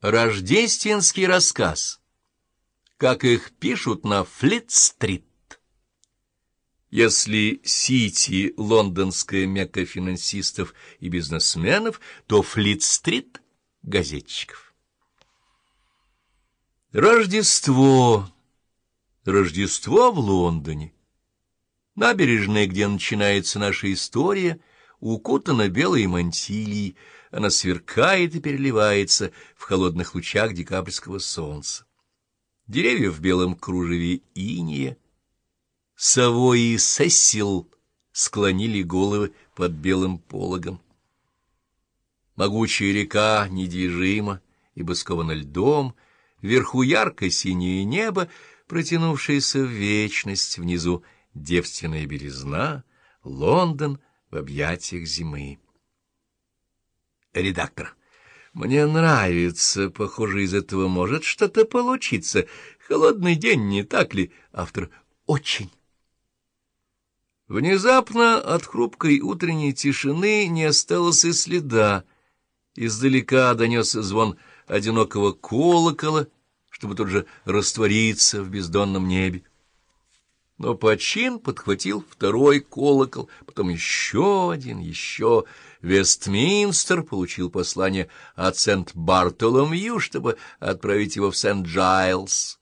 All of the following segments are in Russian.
Рождественский рассказ. Как их пишут на Флит-стрит. Если Сити — лондонская мекка финансистов и бизнесменов, то Флит-стрит — газетчиков. Рождество. Рождество в Лондоне. Набережная, где начинается наша история, укутана белой мантилией, она сверкает и переливается в холодных лучах декабрьского солнца. Деревья в белом кружеве иния. Савой и Сесил склонили головы под белым пологом. Могучая река недвижима, ибо скована льдом, вверху ярко-синее небо, протянувшееся в вечность, внизу девственная белизна, Лондон в объятиях зимы. Редактор. Мне нравится. Похоже, из этого может что-то получиться. Холодный день, не так ли? Автор. Очень. Внезапно от хрупкой утренней тишины не осталось и следа. Издалека донесся звон одинокого колокола, чтобы тут же раствориться в бездонном небе. Но почин подхватил второй колокол, потом еще один, еще... Вестминстер получил послание от Сент-Бартоломью, чтобы отправить его в Сент-Джайлс.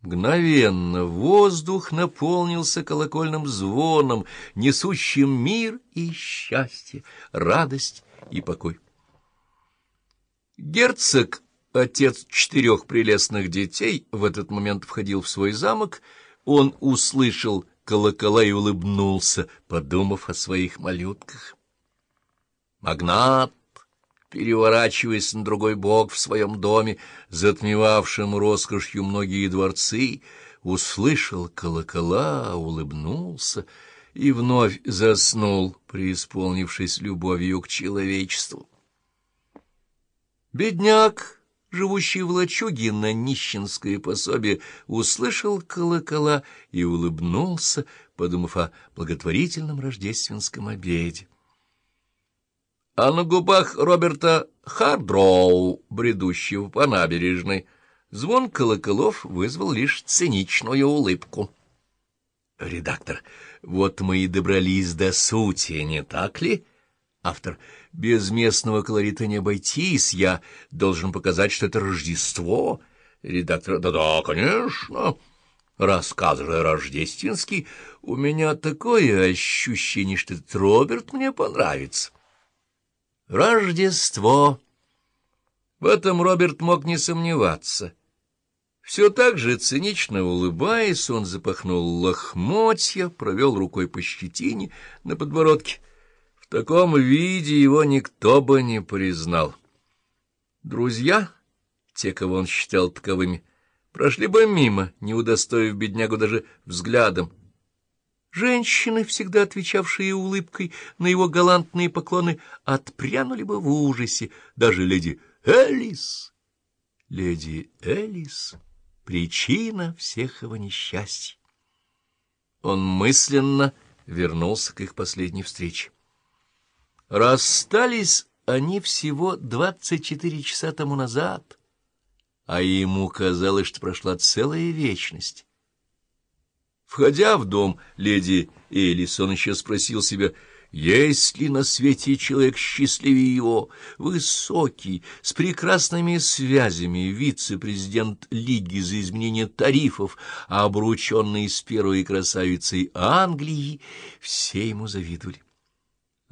Мгновенно воздух наполнился колокольным звоном, несущим мир и счастье, радость и покой. Герцог, отец четырех прелестных детей, в этот момент входил в свой замок. Он услышал колокола и улыбнулся, подумав о своих малютках. Магнат, переворачиваясь на другой бок в своем доме, затмевавшем роскошью многие дворцы, услышал колокола, улыбнулся и вновь заснул, преисполнившись любовью к человечеству. Бедняк, живущий в лачуге на нищенское пособие, услышал колокола и улыбнулся, подумав о благотворительном рождественском обеде а на губах Роберта Хардроу, бредущего по набережной, звон колоколов вызвал лишь циничную улыбку. Редактор. Вот мы и добрались до сути, не так ли? Автор. Без местного колорита не обойтись, я должен показать, что это Рождество. Редактор. Да-да, конечно. Рассказ же рождественский. У меня такое ощущение, что этот Роберт мне понравится. Рождество. В этом Роберт мог не сомневаться. Все так же цинично улыбаясь, он запахнул лохмотья, провел рукой по щетине на подбородке. Таком виде его никто бы не признал. Друзья, те, кого он считал таковыми, прошли бы мимо, не удостоив беднягу даже взглядом, Женщины, всегда отвечавшие улыбкой на его галантные поклоны, отпрянули бы в ужасе. Даже леди Элис, леди Элис, причина всех его несчастий. Он мысленно вернулся к их последней встрече. Расстались они всего двадцать четыре часа тому назад, а ему казалось, что прошла целая вечность. Входя в дом леди Элис, он еще спросил себя, есть ли на свете человек счастливее его, высокий, с прекрасными связями, вице-президент Лиги за изменение тарифов, обрученный с первой красавицей Англии, все ему завидовали.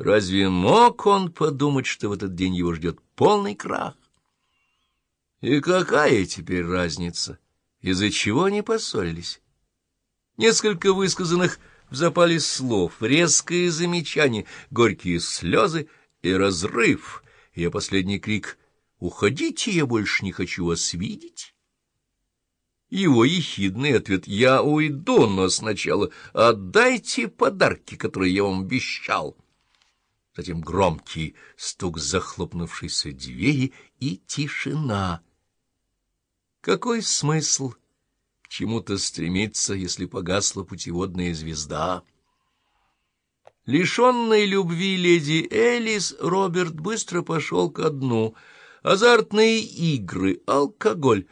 Разве мог он подумать, что в этот день его ждет полный крах? И какая теперь разница, из-за чего они поссорились? Несколько высказанных в запале слов, резкое замечание, горькие слезы и разрыв, ее последний крик «Уходите, я больше не хочу вас видеть!» Его ехидный ответ «Я уйду, но сначала отдайте подарки, которые я вам обещал». Затем громкий стук захлопнувшейся двери и тишина. Какой смысл чему-то стремиться, если погасла путеводная звезда. Лишенный любви леди Элис, Роберт быстро пошел ко дну. азартные игры, алкоголь,